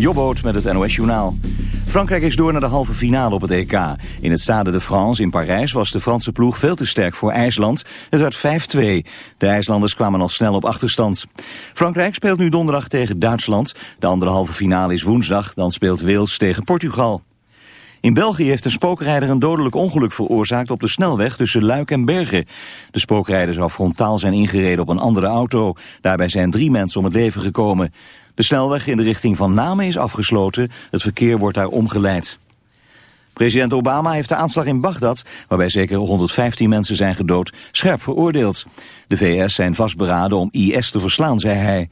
Jobboot met het NOS Journaal. Frankrijk is door naar de halve finale op het EK. In het Stade de France in Parijs was de Franse ploeg veel te sterk voor IJsland. Het werd 5-2. De IJslanders kwamen al snel op achterstand. Frankrijk speelt nu donderdag tegen Duitsland. De andere halve finale is woensdag. Dan speelt Wales tegen Portugal. In België heeft een spookrijder een dodelijk ongeluk veroorzaakt op de snelweg tussen Luik en Bergen. De spookrijder zou frontaal zijn ingereden op een andere auto. Daarbij zijn drie mensen om het leven gekomen. De snelweg in de richting van Namen is afgesloten. Het verkeer wordt daar omgeleid. President Obama heeft de aanslag in Bagdad, waarbij zeker 115 mensen zijn gedood, scherp veroordeeld. De VS zijn vastberaden om IS te verslaan, zei hij.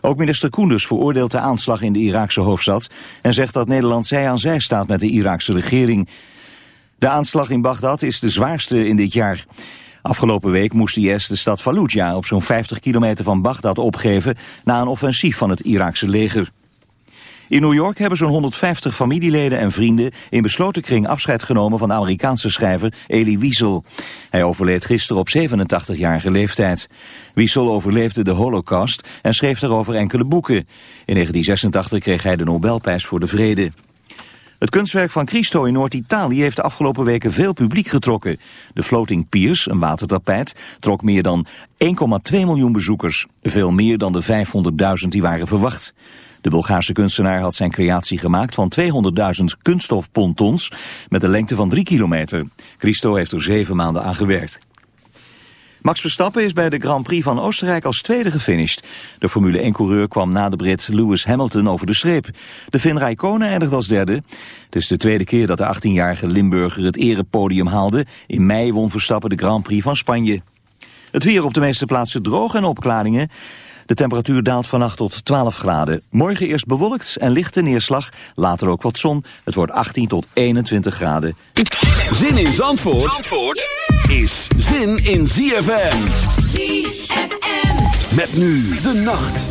Ook minister Koenders veroordeelt de aanslag in de Iraakse hoofdstad... en zegt dat Nederland zij aan zij staat met de Iraakse regering. De aanslag in Bagdad is de zwaarste in dit jaar. Afgelopen week moest IS de stad Fallujah op zo'n 50 kilometer van Bagdad opgeven... na een offensief van het Iraakse leger. In New York hebben zo'n 150 familieleden en vrienden in besloten kring afscheid genomen van de Amerikaanse schrijver Elie Wiesel. Hij overleed gisteren op 87-jarige leeftijd. Wiesel overleefde de holocaust en schreef daarover enkele boeken. In 1986 kreeg hij de Nobelprijs voor de Vrede. Het kunstwerk van Christo in Noord-Italië heeft de afgelopen weken veel publiek getrokken. De Floating Piers, een watertapijt, trok meer dan 1,2 miljoen bezoekers. Veel meer dan de 500.000 die waren verwacht. De Bulgaarse kunstenaar had zijn creatie gemaakt van 200.000 kunststofpontons met een lengte van 3 kilometer. Christo heeft er zeven maanden aan gewerkt. Max Verstappen is bij de Grand Prix van Oostenrijk als tweede gefinished. De Formule 1-coureur kwam na de Brit Lewis Hamilton over de streep. De Finn Raikkonen eindigde als derde. Het is de tweede keer dat de 18-jarige Limburger het erepodium haalde. In mei won Verstappen de Grand Prix van Spanje. Het weer op de meeste plaatsen droog en opklaringen. De temperatuur daalt vannacht tot 12 graden. Morgen eerst bewolkt en lichte neerslag. Later ook wat zon. Het wordt 18 tot 21 graden. Zin in Zandvoort, Zandvoort is zin in ZFM. ZFM. Met nu de nacht.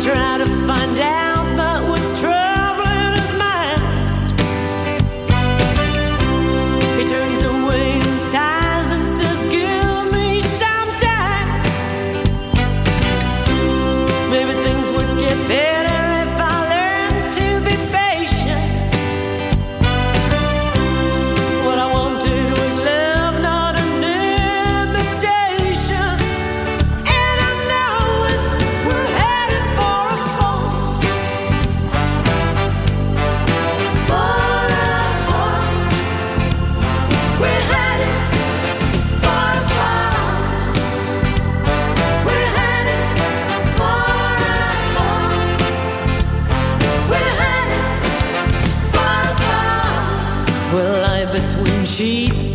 Try to find out.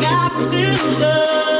got to love.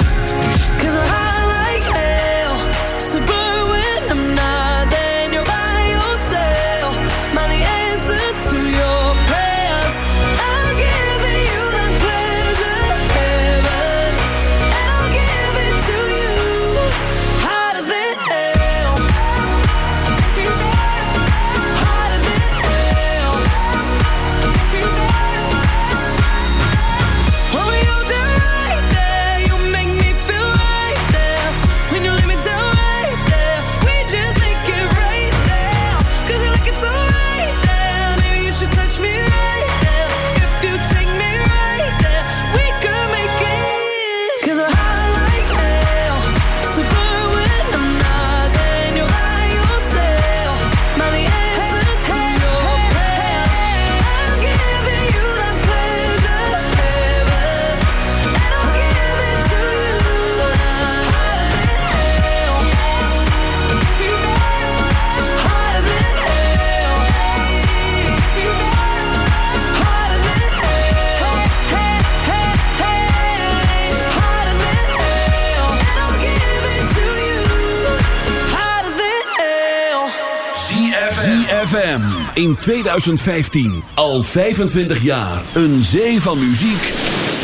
in 2015. Al 25 jaar. Een zee van muziek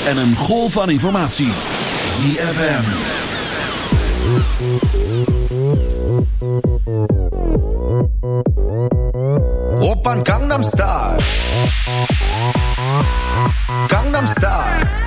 en een golf van informatie. ZFM. een Gangnam Style. Gangnam Style.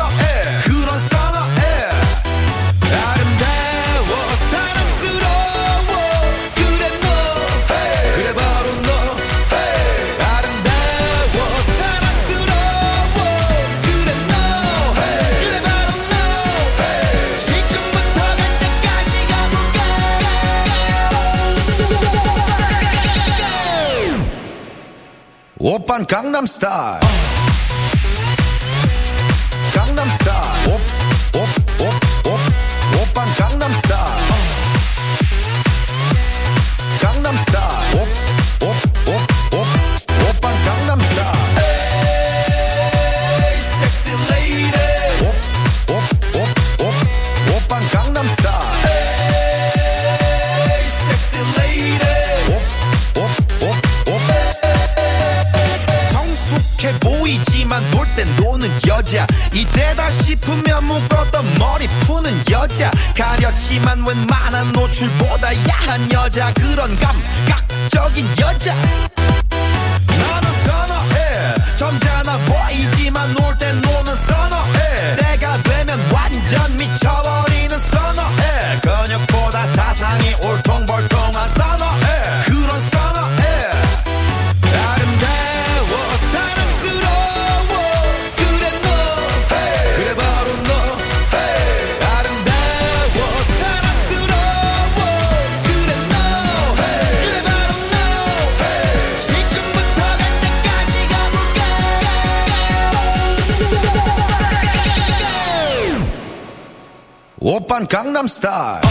Open Gangnam Style. 야한 여자 그런 감각적인 여자 Gangnam Style.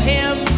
him.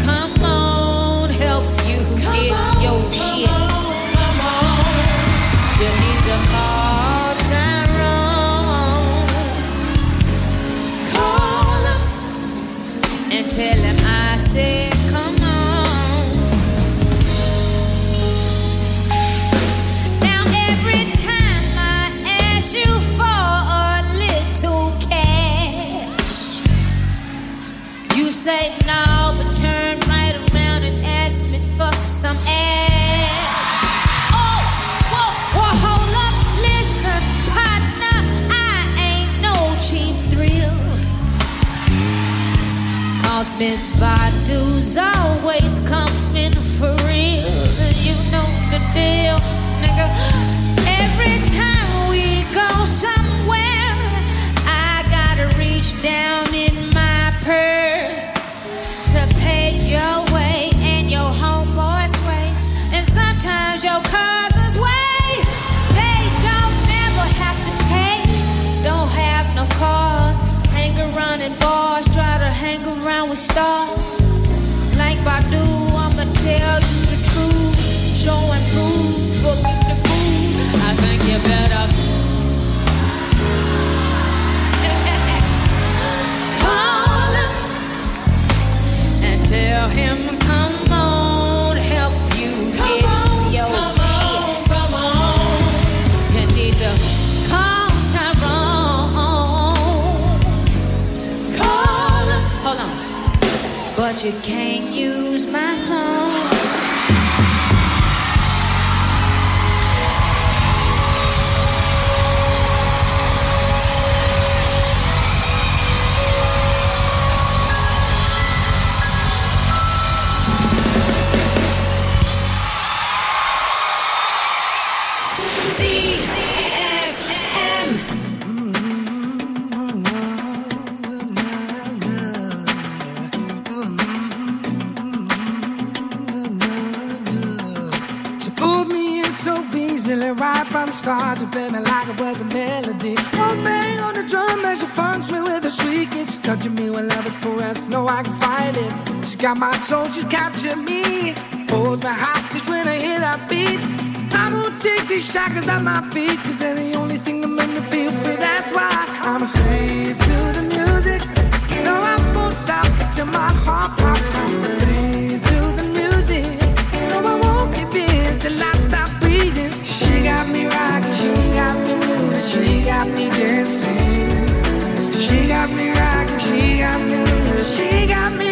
you came. was a melody. One bang on the drum as she funks me with a shriek. It's touching me when love is pressed. No, I can fight it. She got my soul, she's captured me. Holds my hostage when I hear that beat. I won't take these shackles off my feet, cause they're the only thing that make me feel free. That's why I'm a slave to the music. No, I won't stop until my heart She got me